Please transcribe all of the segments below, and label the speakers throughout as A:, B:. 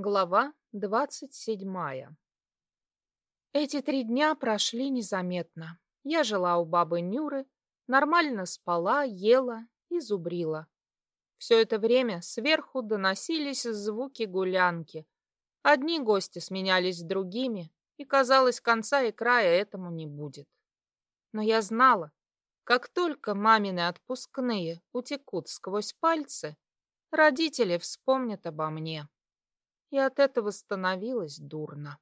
A: Глава двадцать седьмая Эти три дня прошли незаметно. Я жила у бабы Нюры, нормально спала, ела и зубрила. Все это время сверху доносились звуки гулянки. Одни гости сменялись другими, и, казалось, конца и края этому не будет. Но я знала, как только мамины отпускные утекут сквозь пальцы, родители вспомнят обо мне. И от этого становилось дурно.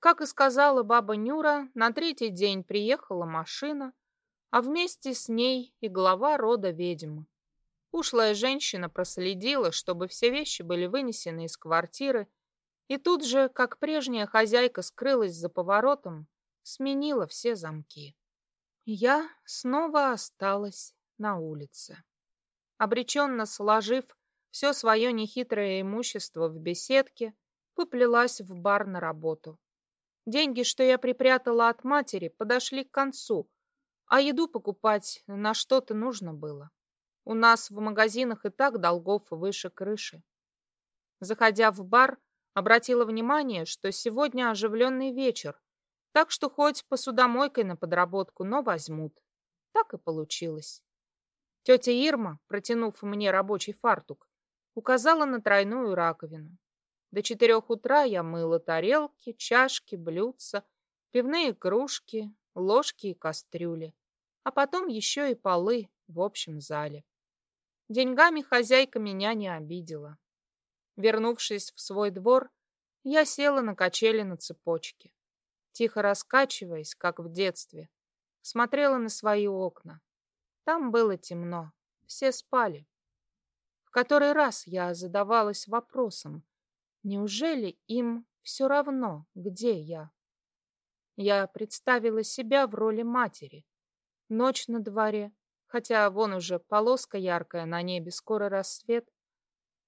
A: Как и сказала баба Нюра, на третий день приехала машина, а вместе с ней и глава рода ведьм. Ушлая женщина проследила, чтобы все вещи были вынесены из квартиры, и тут же, как прежняя хозяйка скрылась за поворотом, сменила все замки. Я снова осталась на улице. Обреченно сложив все свое нехитрое имущество в беседке, поплелась в бар на работу. Деньги, что я припрятала от матери, подошли к концу, а еду покупать на что-то нужно было. У нас в магазинах и так долгов выше крыши. Заходя в бар, обратила внимание, что сегодня оживленный вечер, так что хоть посудомойкой на подработку, но возьмут. Так и получилось. Тетя Ирма, протянув мне рабочий фартук, указала на тройную раковину. До четырех утра я мыла тарелки, чашки, блюдца, пивные кружки, ложки и кастрюли, а потом еще и полы в общем зале. Деньгами хозяйка меня не обидела. Вернувшись в свой двор, я села на качели на цепочке тихо раскачиваясь, как в детстве, смотрела на свои окна. Там было темно, все спали. Который раз я задавалась вопросом, неужели им все равно, где я? Я представила себя в роли матери. Ночь на дворе, хотя вон уже полоска яркая на небе, скоро рассвет,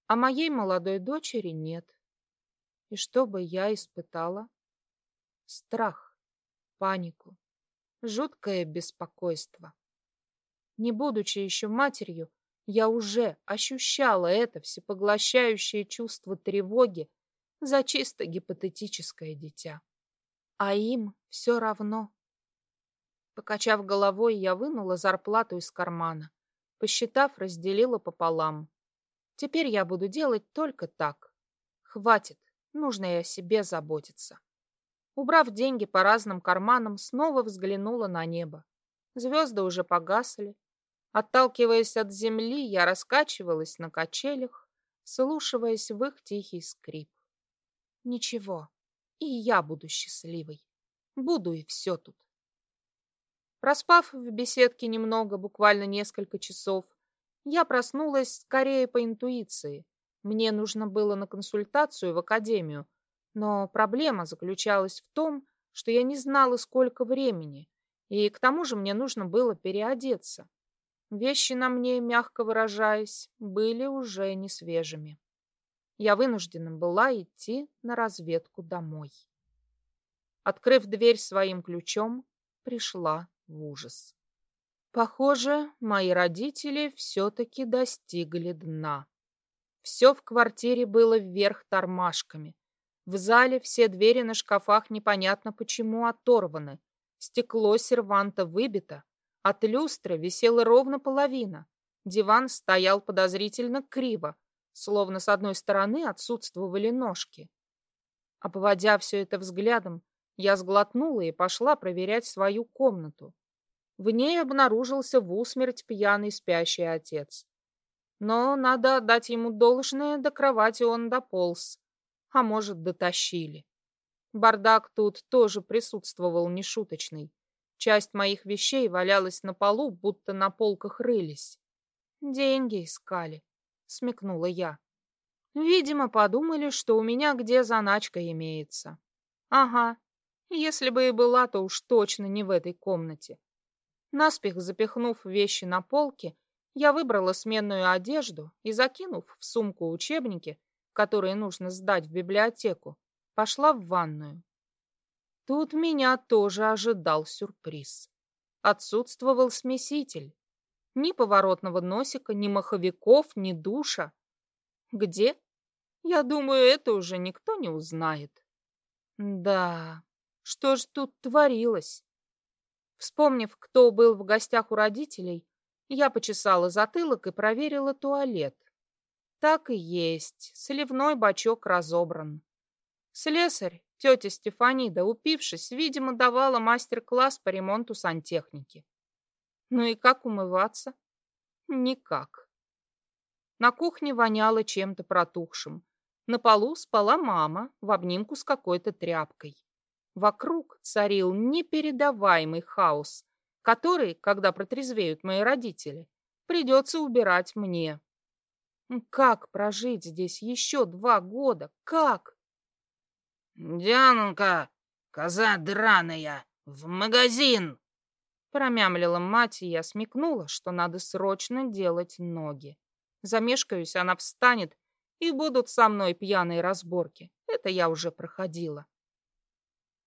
A: а моей молодой дочери нет. И что бы я испытала? страх, панику, жуткое беспокойство. Не будучи еще матерью, я уже ощущала это всепоглощающее чувство тревоги за чисто гипотетическое дитя. А им все равно. Покачав головой, я вынула зарплату из кармана. Посчитав, разделила пополам. Теперь я буду делать только так. Хватит, нужно и о себе заботиться. Убрав деньги по разным карманам, снова взглянула на небо. Звезды уже погасли. Отталкиваясь от земли, я раскачивалась на качелях, слушаясь в их тихий скрип. Ничего, и я буду счастливой. Буду и все тут. Проспав в беседке немного, буквально несколько часов, я проснулась скорее по интуиции. Мне нужно было на консультацию в академию, но проблема заключалась в том, что я не знала, сколько времени, и к тому же мне нужно было переодеться. Вещи на мне, мягко выражаясь, были уже не свежими. Я вынуждена была идти на разведку домой. Открыв дверь своим ключом, пришла в ужас. Похоже, мои родители все-таки достигли дна. Все в квартире было вверх тормашками. В зале все двери на шкафах непонятно почему оторваны. Стекло серванта выбито. От люстры висела ровно половина. Диван стоял подозрительно криво, словно с одной стороны отсутствовали ножки. Обводя все это взглядом, я сглотнула и пошла проверять свою комнату. В ней обнаружился в усмерть пьяный спящий отец. Но надо отдать ему должное, до кровати он дополз, а может, дотащили. Бардак тут тоже присутствовал нешуточный. Часть моих вещей валялась на полу, будто на полках рылись. «Деньги искали», — смекнула я. «Видимо, подумали, что у меня где заначка имеется». «Ага, если бы и была, то уж точно не в этой комнате». Наспех запихнув вещи на полки, я выбрала сменную одежду и, закинув в сумку учебники, которые нужно сдать в библиотеку, пошла в ванную. Тут меня тоже ожидал сюрприз. Отсутствовал смеситель. Ни поворотного носика, ни маховиков, ни душа. Где? Я думаю, это уже никто не узнает. Да, что ж тут творилось? Вспомнив, кто был в гостях у родителей, я почесала затылок и проверила туалет. Так и есть, сливной бачок разобран. Слесарь, тетя Стефанида, упившись, видимо, давала мастер-класс по ремонту сантехники. Ну и как умываться? Никак. На кухне воняло чем-то протухшим. На полу спала мама в обнимку с какой-то тряпкой. Вокруг царил непередаваемый хаос, который, когда протрезвеют мои родители, придется убирать мне. Как прожить здесь еще два года? Как?
B: «Дианка, коза драная, в магазин!»
A: Промямлила мать, и я смекнула, что надо срочно делать ноги. Замешкаюсь, она встанет, и будут со мной пьяные разборки. Это я уже проходила.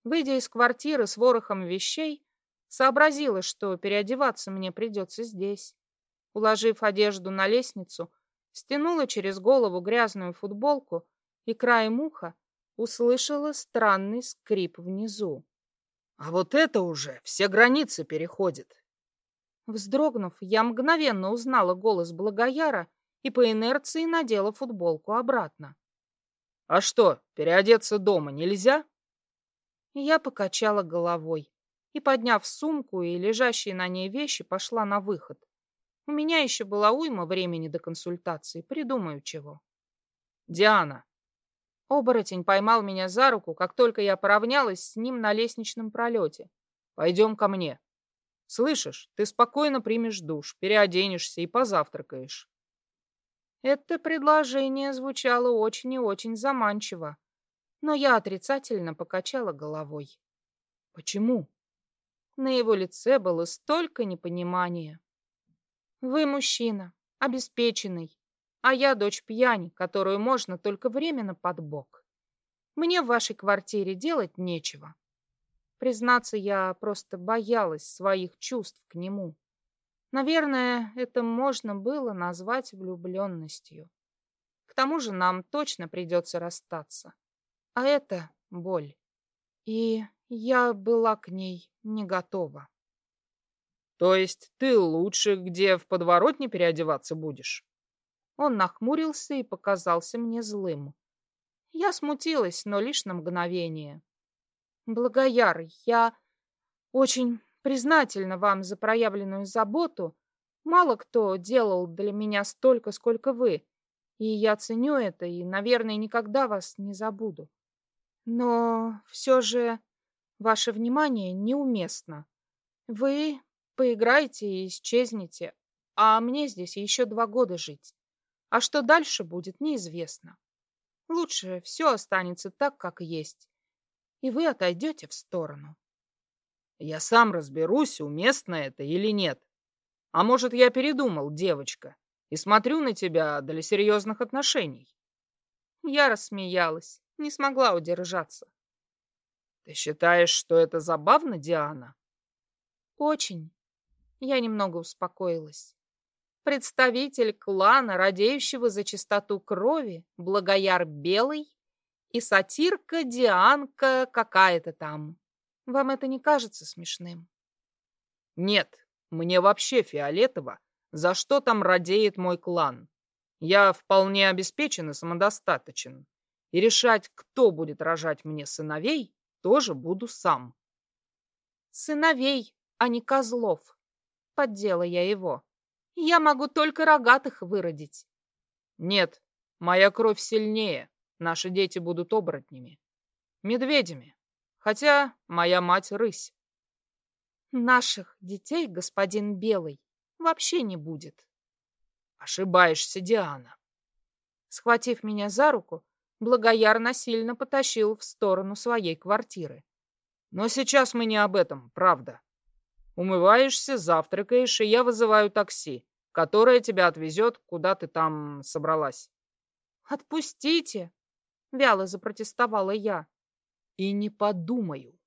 A: Выйдя из квартиры с ворохом вещей, сообразила, что переодеваться мне придется здесь. Уложив одежду на лестницу, стянула через голову грязную футболку и краем уха услышала странный скрип внизу.
B: «А вот это уже все границы переходит!»
A: Вздрогнув, я мгновенно узнала голос Благояра и по инерции надела футболку обратно.
B: «А что, переодеться дома нельзя?»
A: Я покачала головой и, подняв сумку и лежащие на ней вещи, пошла на выход. У меня еще была уйма времени до консультации, придумаю чего.
B: «Диана!»
A: Оборотень поймал меня за руку, как только я поравнялась с ним на лестничном пролете.
B: «Пойдем ко мне. Слышишь, ты спокойно примешь душ, переоденешься и позавтракаешь».
A: Это предложение звучало очень и очень заманчиво но я отрицательно покачала головой.
B: Почему?
A: На его лице было столько непонимания. Вы мужчина, обеспеченный, а я дочь пьяни, которую можно только временно под бок. Мне в вашей квартире делать нечего. Признаться, я просто боялась своих чувств к нему. Наверное, это можно было назвать влюбленностью. К тому же нам точно придется расстаться. А это боль. И я была к ней не готова.
B: То есть ты лучше где в подворотне переодеваться будешь?
A: Он нахмурился и показался мне злым. Я смутилась, но лишь на мгновение. Благояр, я очень признательна вам за проявленную заботу. Мало кто делал для меня столько, сколько вы. И я ценю это и, наверное, никогда вас не забуду. Но все же ваше внимание неуместно. Вы поиграете и исчезнете, а мне здесь еще два года жить. А что дальше будет, неизвестно. Лучше все останется так, как есть, и вы отойдете в сторону.
B: Я сам разберусь, уместно это или нет. А может, я передумал, девочка, и смотрю на тебя для серьезных отношений.
A: Я рассмеялась не смогла удержаться.
B: Ты считаешь, что это забавно, Диана?
A: Очень. Я немного успокоилась. Представитель клана, радеющего за чистоту крови, благояр Белый и сатирка Дианка какая-то там. Вам это не кажется смешным?
B: Нет, мне вообще фиолетово, за что там радеет мой клан. Я вполне обеспечен и самодостаточен и решать, кто будет рожать мне сыновей, тоже буду сам.
A: Сыновей, а не козлов. Поддела я его. Я могу только рогатых выродить.
B: Нет, моя кровь сильнее. Наши дети будут оборотнями. Медведями. Хотя моя мать рысь.
A: Наших детей, господин Белый, вообще не будет.
B: Ошибаешься, Диана.
A: Схватив меня за руку, Благояр насильно потащил в сторону своей квартиры.
B: Но сейчас мы не об этом, правда. Умываешься, завтракаешь, и я вызываю такси, которое тебя отвезет, куда ты там собралась.
A: «Отпустите!» — вяло запротестовала я.
B: «И не подумаю!»